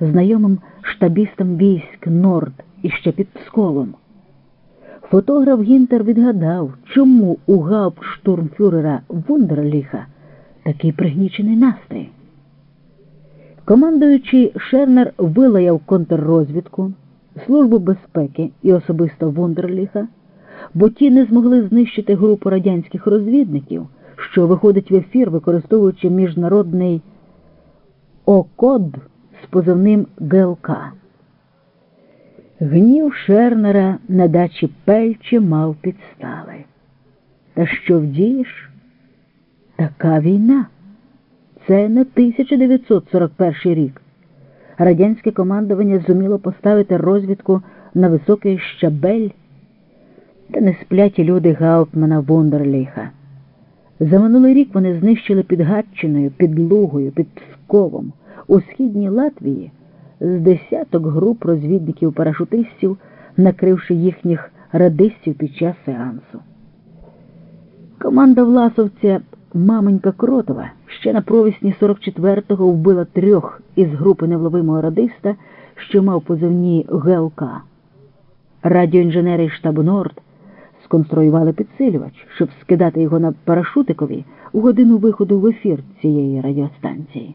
знайомим штабістам військ Норд і ще під Псковом. Фотограф Гінтер відгадав, чому у гауптштурмфюрера Вундерліха такий пригнічений настрій. Командуючий Шернер вилаяв контррозвідку, Службу безпеки і особисто Вундерліха, бо ті не змогли знищити групу радянських розвідників, що виходить в ефір, використовуючи міжнародний ОКОД позивним ГЛК. Гнів Шернера на дачі Пельчі мав підстави. Та що вдієш? Така війна. Це не 1941 рік. Радянське командування зуміло поставити розвідку на високий щабель, та не сплять люди Гауптмана Вундерліха. За минулий рік вони знищили під Гатчиною, під Лугою, під Псковом, у східній Латвії з десяток груп розвідників-парашутистів, накривши їхніх радистів під час сеансу. Команда Власовця Маменька Кротова ще на провісні 44-го вбила трьох із групи невловимого радиста, що мав позивні ГЛК. Радіоінженери штабу Норд сконструювали підсилювач, щоб скидати його на парашутикові у годину виходу в ефір цієї радіостанції.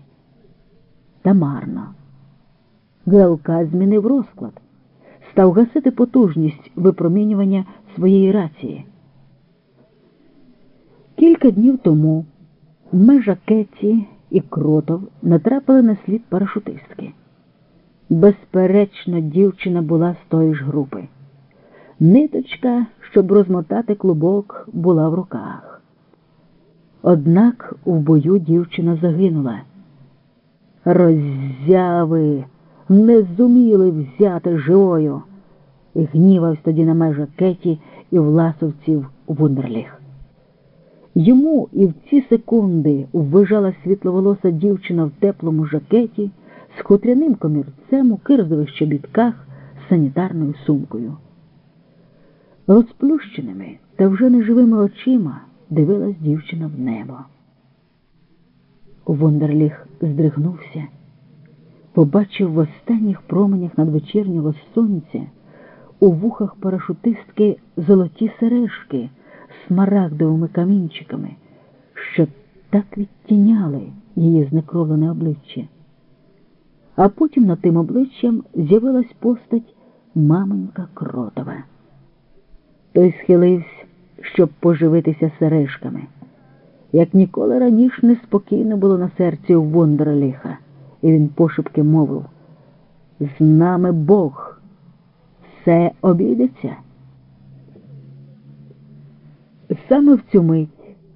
Та марно. ГЛК змінив розклад, став гасити потужність випромінювання своєї рації. Кілька днів тому межа Кеті і Кротов натрапили на слід парашутистки. Безперечно, дівчина була з тої ж групи. Ниточка, щоб розмотати клубок, була в руках. Однак в бою дівчина загинула. Роззяви не зуміли взяти живою. І гнівався тоді на межа Кеті і власовців Вундерліх. Йому і в ці секунди ввижала світловолоса дівчина в теплому жакеті з хутряним комірцем у кирзових щобітках з санітарною сумкою. Розплющеними та вже неживими очима дивилась дівчина в небо. Вондерліх здригнувся, побачив в останніх променях надвечірнього сонця у вухах парашутистки золоті сережки смарагдовими камінчиками, що так відтіняли її знекровлене обличчя. А потім над тим обличчям з'явилась постать маменька Кротова. Той схилився, щоб поживитися сережками. Як ніколи раніше неспокійно було на серці у Вондерліха, і він пошепки мовив з нами Бог, все обійдеться. Саме в цю мить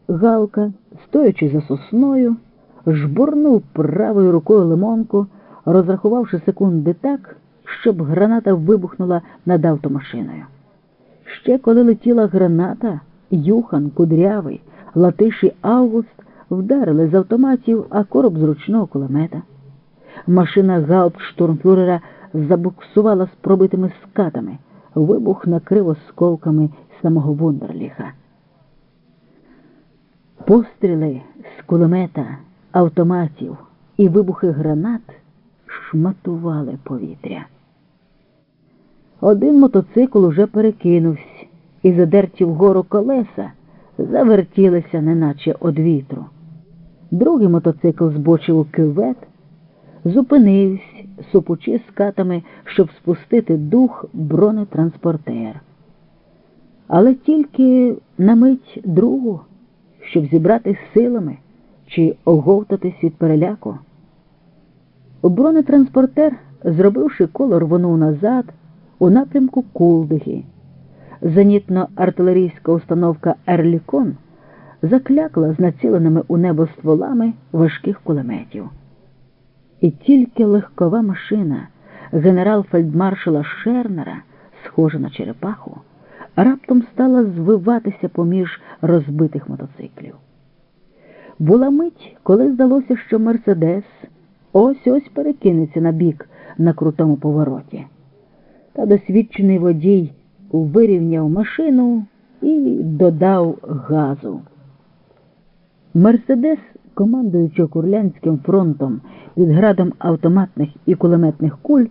Галка, стоячи за сосною, жбурнув правою рукою лимонку, розрахувавши секунди так, щоб граната вибухнула над автомашиною. Ще коли летіла граната, Юхан, Кудрявий, Латиш і Август вдарили з автоматів, а короб з ручного кулемета. Машина гауптштурмфюрера забуксувала з пробитими скатами. Вибух накрив осколками самого Вундерліха. Постріли з кулемета, автоматів і вибухи гранат шматували повітря. Один мотоцикл уже перекинувся, і задерті вгору колеса завертілися, неначе од вітру. Другий мотоцикл збочив у кювет, зупинився, супучи скатами, щоб спустити дух бронетранспортер. Але тільки на мить другу щоб зібрати силами чи оговтатись від переляку. Бронетранспортер, зробивши коло, рвонув назад у напрямку Кулдиги. Зенітно-артилерійська установка Ерлікон заклякла з націленими у небо стволами важких кулеметів. І тільки легкова машина генерал-фельдмаршала Шернера, схожа на черепаху, раптом стала звиватися поміж розбитих мотоциклів. Була мить, коли здалося, що Мерседес ось ось перекинеться на бік на крутому повороті. Та досвідчений водій вирівняв машину і додав газу. Мерседес командуючи Курлянським фронтом під градом автоматних і кулеметних куль,